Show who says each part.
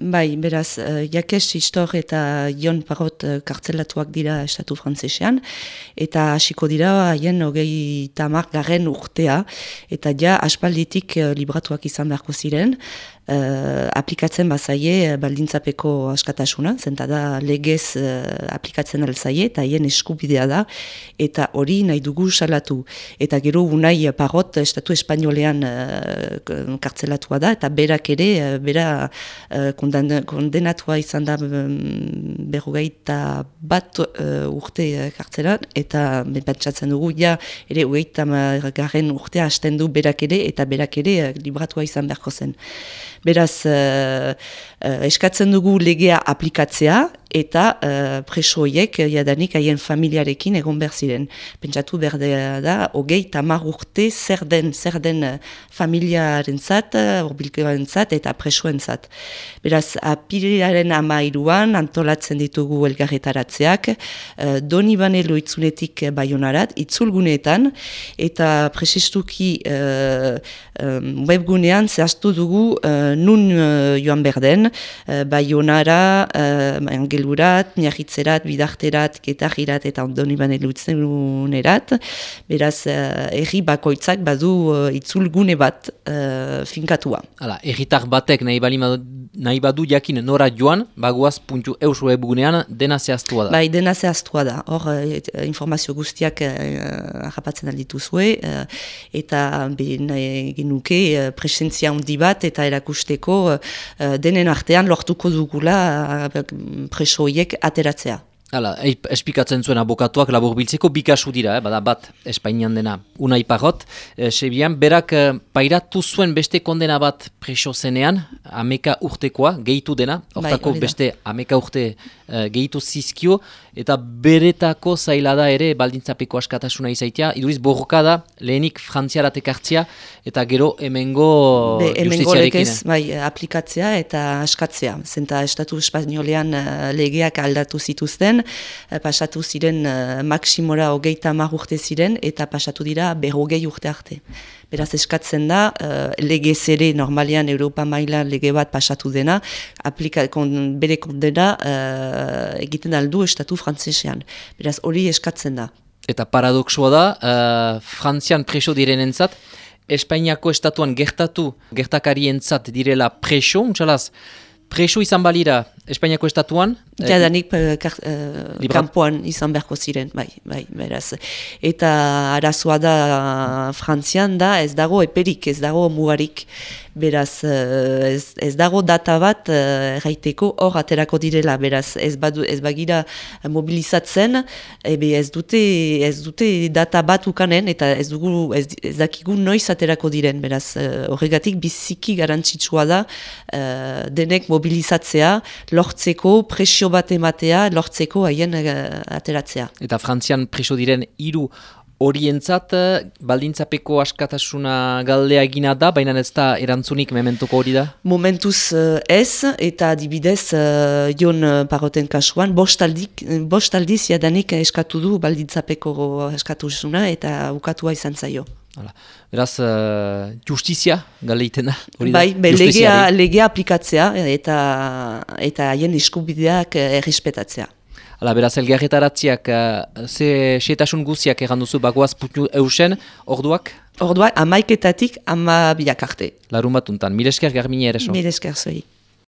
Speaker 1: Bai, beraz, uh, Jakes Istor eta Ion Parot uh, kartzelatuak dira estatu frantzesean, eta hasiko dira haien hogei tamar garen urtea, eta ja aspalditik uh, libratuak izan beharko ziren, uh, aplikatzen bazaie uh, baldintzapeko askatasuna, zenta da legez uh, aplikatzen alzaie, eta haien eskubidea da, eta hori nahi dugu salatu. Eta gero unai parot estatu espainolean uh, kartzelatua da, eta berak ere, uh, bera uh, kondenatua izan da um, berrogeita bat uh, urte kartzelan, eta pentsatzen dugu, ja, ere ugeita garen urtea hasten du berak ere, eta berak ere libratua izan beharko zen. Beraz, uh, uh, eskatzen dugu legea aplikatzea, eta uh, presoiek jadanik haien familiarekin egon behar ziren. Pentsatu behar da, hogei tamar urte zer den, zer den familiaren zat, urbilkearen zat, eta presoen zat. Beraz, apiriaren amairuan antolatzen ditugu elgarretaratzeak, uh, doni bane loitzunetik baionarat, itzulguneetan, eta presistuki uh, um, webgunean zehaztu dugu nun uh, joan berden, uh, baionara, uh, angelurat, niagitzerat, bidarterat, getagirat eta ondoni bane erat, beraz, uh, erri bakoitzak badu uh, itzulgune bat uh, finkatua.
Speaker 2: Hala, erritar batek nahi bali nahi badu jakin nora joan, bagoaz puntu eus webgunean dena zehaztua da.
Speaker 1: Bai, dena zehaztua da. Hor, informazio guztiak harrapatzen uh, alditu zue, eta ben, genuke uh, presentzia handi bat eta erakusteko uh, denen artean lortuko dugula uh, presoiek ateratzea.
Speaker 2: Hala, espikatzen zuen abokatuak labur biltzeko bikasu dira, eh? bada bat Espainian dena unai parot. E, Sebian, berak e, pairatu zuen beste kondena bat preso zenean, ameka urtekoa, gehitu dena, bai, hortako beste ameka urte e, gehitu zizkio, eta beretako zaila da ere baldintzapeko askatasuna izaitia, iduriz borroka da, lehenik frantziaratek hartzia, eta gero emengo
Speaker 1: Be, legez, bai, aplikatzea eta askatzea. Zenta Estatu Espainolean legeak aldatu zituzten, Eh, pasatu ziren uh, maksimora hogeita mar urte ziren, eta pasatu dira berrogei urte arte. Beraz eskatzen da, uh, lege zere normalian Europa maila lege bat pasatu dena, aplika, kon, bere kondena uh, egiten aldu estatu frantzesean. Beraz hori eskatzen da.
Speaker 2: Eta paradoxua da, uh, frantzian preso direnentzat, Espainiako estatuan gertatu, gertakarientzat direla preso, untsalaz, preso izan balira Espainiako estatuan?
Speaker 1: Jadanik uh, uh, kampuan izan beharko ziren, bai, bai, beraz. Eta arazoa da frantzian da, ez dago eperik, ez dago mugarik. Beraz, uh, ez, ez dago data bat erraiteko uh, hor aterako direla, beraz, ez, badu, ez bagira mobilizatzen, ebe ez dute, ez dute data bat ukanen, eta ez, dugu, ez, ez dakigu noiz aterako diren, beraz, horregatik biziki garantzitsua da denek mobilizatzea, lortzeko, presio bat ematea, lortzeko haien uh, ateratzea.
Speaker 2: Eta frantzian preso diren hiru horientzat eh, baldintzapeko askatasuna galdea egina da, baina ez da erantzunik mementuko hori da?
Speaker 1: Momentuz uh, ez, eta adibidez uh, jon paroten kasuan, bostaldiz jadanik eskatu du baldintzapeko askatasuna eta ukatua izan zaio.
Speaker 2: Hala. Beraz, uh, justizia galeiten da?
Speaker 1: Bai, be, legea, legea aplikatzea eta eta haien eskubideak errespetatzea.
Speaker 2: Hala, beraz, elgarretaratziak, uh, ze xetasun guziak egan duzu bagoaz putu eusen, orduak?
Speaker 1: Orduak, amaiketatik ama bilakarte.
Speaker 2: Larun batuntan, milesker garmini ere so?
Speaker 1: Milesker zoi.